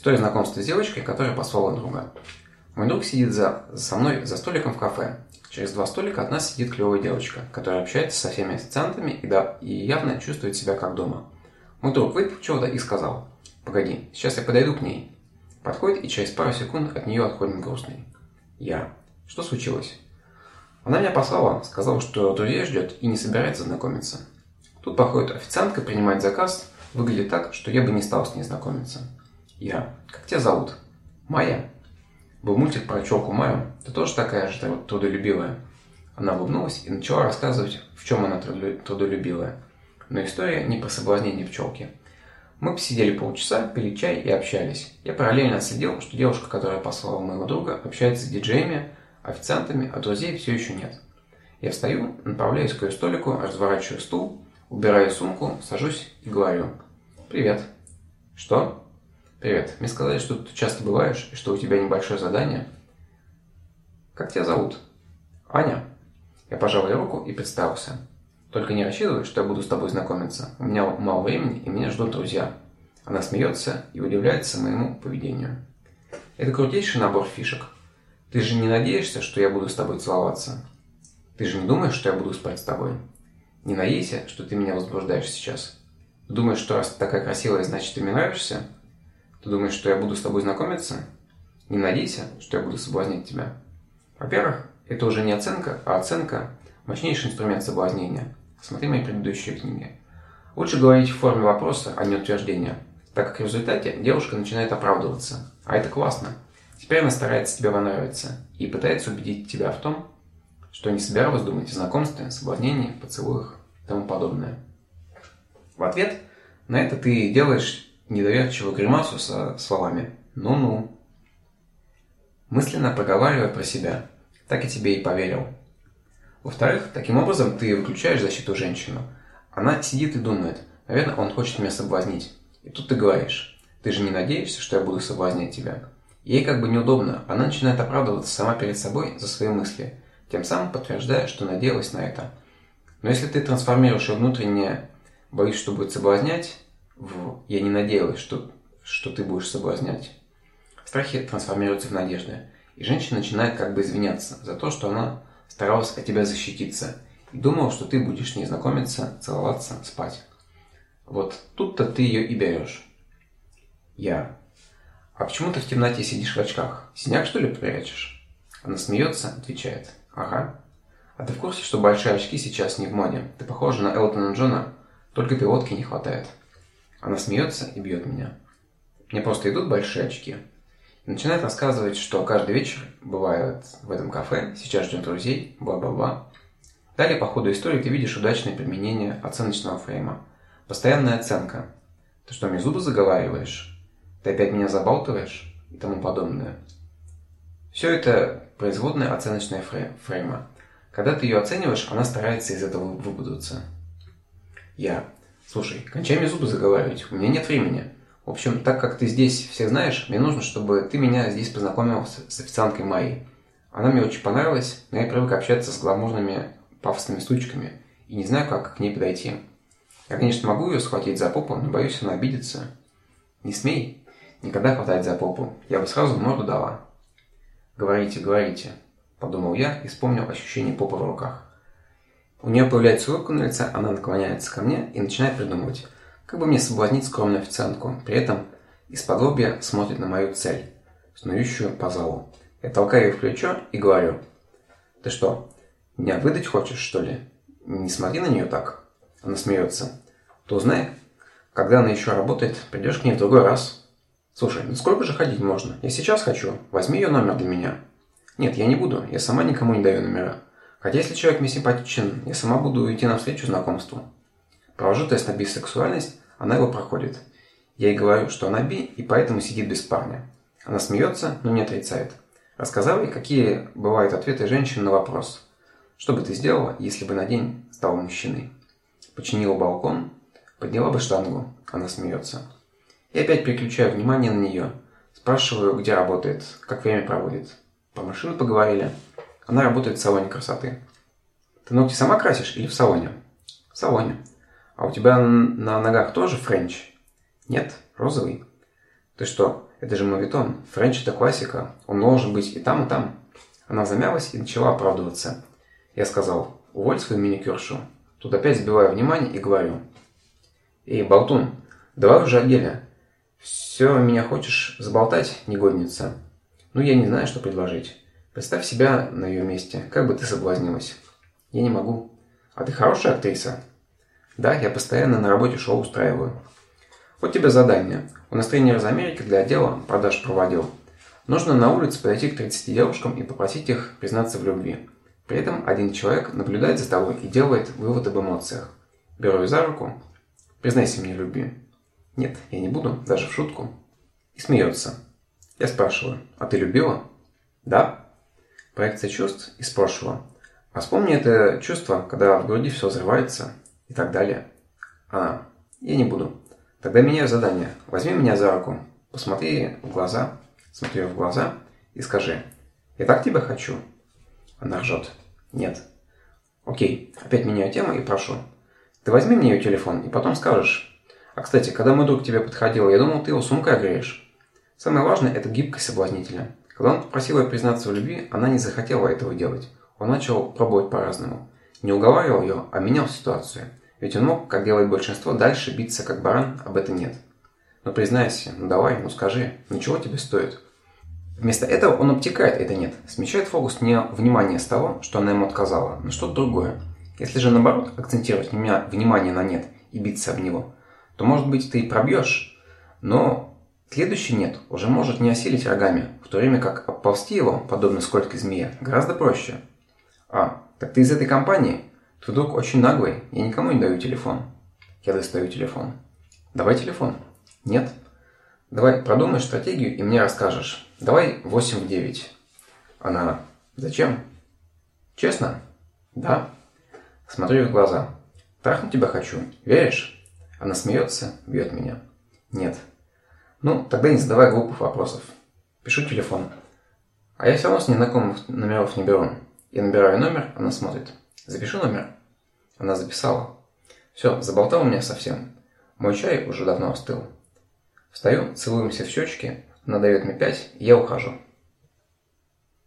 История знакомства с девочкой, которая послала друга. Мой друг сидит за, со мной за столиком в кафе. Через два столика от нас сидит клевая девочка, которая общается со всеми официантами и, да, и явно чувствует себя как дома. Мой друг выпил чего-то и сказал, «Погоди, сейчас я подойду к ней». Подходит и через пару секунд от нее отходит грустный. Я. Что случилось? Она меня послала, сказала, что друзей ждет и не собирается знакомиться. Тут походит официантка принимать заказ, выглядит так, что я бы не стал с ней знакомиться. Я. Как тебя зовут? Майя. Был мультик про челку Майю. Ты тоже такая же трудолюбивая? Она улыбнулась и начала рассказывать, в чем она трудолюбивая. Но история не про соблазнение пчелки. Мы посидели полчаса, пили чай и общались. Я параллельно отследил, что девушка, которая послала моего друга, общается с диджеями, официантами, а друзей все еще нет. Я встаю, направляюсь к ее столику, разворачиваю стул, убираю сумку, сажусь и говорю «Привет». «Что?» «Привет. Мне сказали, что ты часто бываешь и что у тебя небольшое задание». «Как тебя зовут?» «Аня». Я пожал ей руку и представился. «Только не рассчитывай, что я буду с тобой знакомиться. У меня мало времени, и меня ждут друзья». Она смеется и удивляется моему поведению. Это крутейший набор фишек. Ты же не надеешься, что я буду с тобой целоваться? Ты же не думаешь, что я буду спать с тобой? Не надейся, что ты меня возбуждаешь сейчас. Думаешь, что раз ты такая красивая, значит ты мне нравишься? Ты думаешь, что я буду с тобой знакомиться? Не надейся, что я буду соблазнять тебя. Во-первых, это уже не оценка, а оценка – мощнейший инструмент соблазнения. Смотри мои предыдущие книги. Лучше говорить в форме вопроса, а не утверждения, так как в результате девушка начинает оправдываться. А это классно. Теперь она старается тебе понравиться и пытается убедить тебя в том, что не собиралась думать о знакомстве, соблазнении, поцелуях и тому подобное. В ответ на это ты делаешь недоверчивую гримасу со словами «ну-ну». Мысленно проговаривая про себя. Так и тебе и поверил. Во-вторых, таким образом ты выключаешь защиту женщину. Она сидит и думает, наверное, он хочет меня соблазнить. И тут ты говоришь, ты же не надеешься, что я буду соблазнять тебя? Ей как бы неудобно, она начинает оправдываться сама перед собой за свои мысли, тем самым подтверждая, что надеялась на это. Но если ты трансформируешь ее внутреннее «боюсь, что будет соблазнять» в «я не надеялась, что, что ты будешь соблазнять». Страхи трансформируются в надежды, и женщина начинает как бы извиняться за то, что она старалась от тебя защититься и думала, что ты будешь с знакомиться, целоваться, спать. Вот тут-то ты ее и берешь. Я. А почему ты в темноте сидишь в очках? Синяк, что ли, прячешь? Она смеется, отвечает. Ага. А ты в курсе, что большие очки сейчас не в моде? Ты похожа на Элтона Джона, только пилотки не хватает. Она смеется и бьет меня. Мне просто идут большие очки. И начинает рассказывать, что каждый вечер бывает в этом кафе, сейчас ждет друзей, бла-бла-бла. Далее по ходу истории ты видишь удачное применение оценочного фрейма. Постоянная оценка. Ты что, мне зубы заговариваешь? Ты опять меня забалтываешь? И тому подобное. Все это производная оценочная фрейма. Когда ты ее оцениваешь, она старается из этого выпутаться. Я. Слушай, кончай мне зубы заговаривать, у меня нет времени. В общем, так как ты здесь все знаешь, мне нужно, чтобы ты меня здесь познакомил с, с официанткой Майей. Она мне очень понравилась, но я привык общаться с гламурными пафосными сучками и не знаю, как к ней подойти. Я, конечно, могу ее схватить за попу, но боюсь, она обидится. Не смей никогда хватать за попу, я бы сразу морду дала. Говорите, говорите, подумал я и вспомнил ощущение попы в руках. У нее появляется улыбка на лице, она наклоняется ко мне и начинает придумывать, как бы мне соблазнить скромную официантку. При этом из-под смотрит на мою цель, снующую по залу. Я толкаю ее в плечо и говорю, «Ты что, меня выдать хочешь, что ли? Не смотри на нее так». Она смеется. «То узнай, когда она еще работает, придешь к ней в другой раз». «Слушай, ну сколько же ходить можно? Я сейчас хочу. Возьми ее номер для меня». «Нет, я не буду. Я сама никому не даю номера». Хотя если человек мне симпатичен, я сама буду идти навстречу знакомству. Провожу тест на бисексуальность, она его проходит. Я ей говорю, что она би, и поэтому сидит без парня. Она смеется, но не отрицает. Рассказал ей, какие бывают ответы женщин на вопрос. Что бы ты сделала, если бы на день стал мужчиной? Починила балкон, подняла бы штангу. Она смеется. И опять переключаю внимание на нее. Спрашиваю, где работает, как время проводит. По машину поговорили. Она работает в салоне красоты. Ты ногти сама красишь или в салоне? В салоне. А у тебя на ногах тоже френч? Нет, розовый. Ты что, Это же моветон. Френч – это классика. Он должен быть и там, и там. Она замялась и начала оправдываться. Я сказал, уволь свою маникюршу. Тут опять сбиваю внимание и говорю. Эй, болтун, давай уже отдельно. Все меня хочешь заболтать, негодница? Ну, я не знаю, что предложить. Представь себя на ее месте. Как бы ты соблазнилась? Я не могу. А ты хорошая актриса? Да, я постоянно на работе шоу устраиваю. Вот тебе задание. У нас тренер из Америки для отдела продаж проводил. Нужно на улице подойти к 30 девушкам и попросить их признаться в любви. При этом один человек наблюдает за тобой и делает вывод об эмоциях. Беру ее за руку. Признайся мне в любви. Нет, я не буду, даже в шутку. И смеется. Я спрашиваю, а ты любила? Да. Проекция чувств из прошлого. А вспомни это чувство, когда в груди все взрывается и так далее. А, я не буду. Тогда меняю задание. Возьми меня за руку, посмотри в глаза, смотри в глаза и скажи, я так тебя хочу. Она ржет. Нет. Окей, опять меняю тему и прошу. Ты возьми мне ее телефон и потом скажешь. А кстати, когда мой друг к тебе подходил, я думал, ты его сумкой греешь. Самое важное – это гибкость соблазнителя. Когда он попросил ее признаться в любви, она не захотела этого делать. Он начал пробовать по-разному. Не уговаривал ее, а менял ситуацию. Ведь он мог, как делает большинство, дальше биться как баран, об этом нет. Но признайся, ну давай, ну скажи, ничего тебе стоит. Вместо этого он обтекает это нет, смещает фокус не внимание с того, что она ему отказала, на что-то другое. Если же наоборот акцентировать внимание на нет и биться об него, то может быть ты и пробьешь, но следующий нет уже может не осилить рогами, в то время как обползти его, подобно скользкой змее, гораздо проще. А, так ты из этой компании? Твой друг очень наглый, я никому не даю телефон. Я достаю телефон. Давай телефон. Нет? Давай продумай стратегию и мне расскажешь. Давай 8 в 9. Она. Зачем? Честно? Да. Смотрю в глаза. Трахнуть тебя хочу. Веришь? Она смеется, бьет меня. Нет. Ну, тогда не задавай глупых вопросов. Пишу телефон. А я все равно с незнакомых номеров не беру. Я набираю номер, она смотрит. Запиши номер. Она записала. Все, заболтал меня совсем. Мой чай уже давно остыл. Встаю, целуемся в щечки, она дает мне пять, и я ухожу.